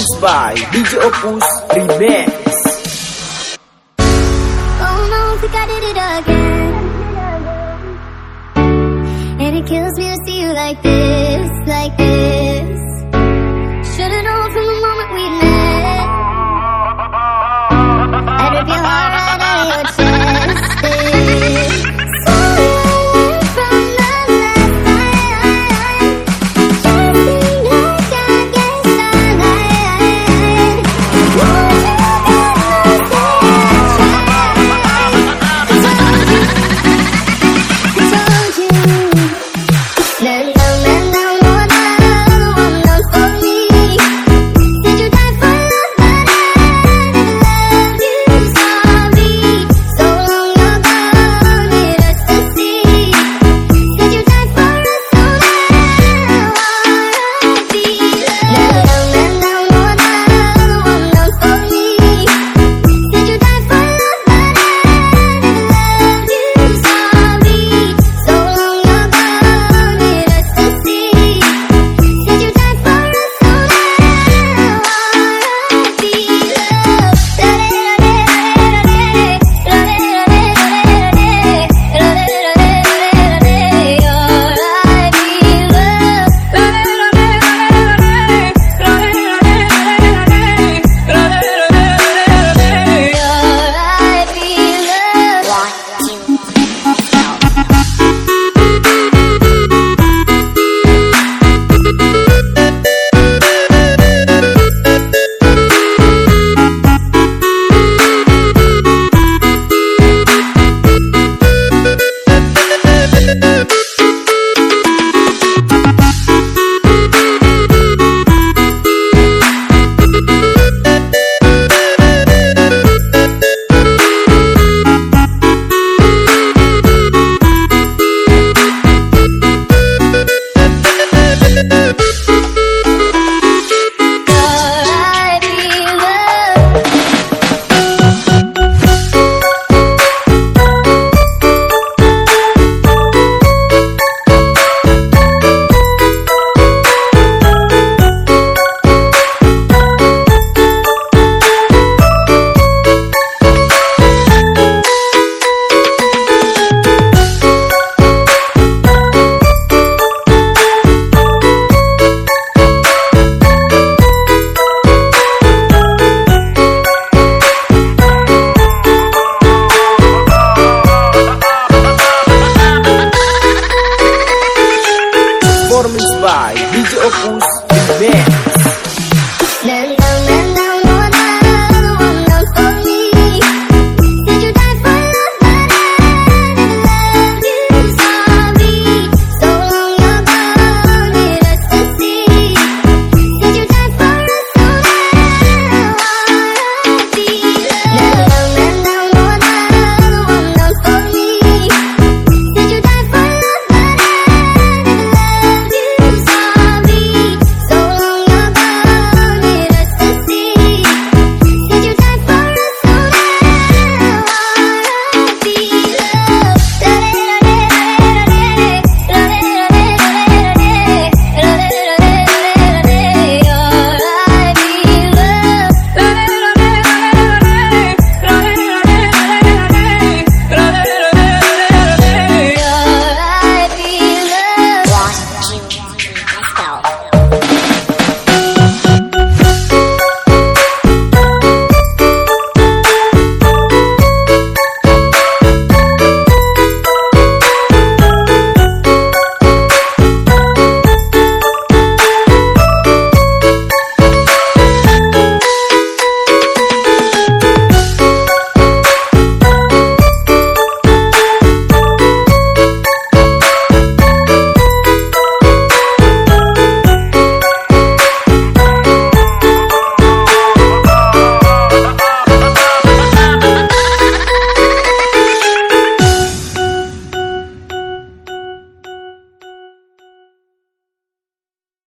produced by DJ Opus Remix. Oh no, it again. And it kills me to see you like this.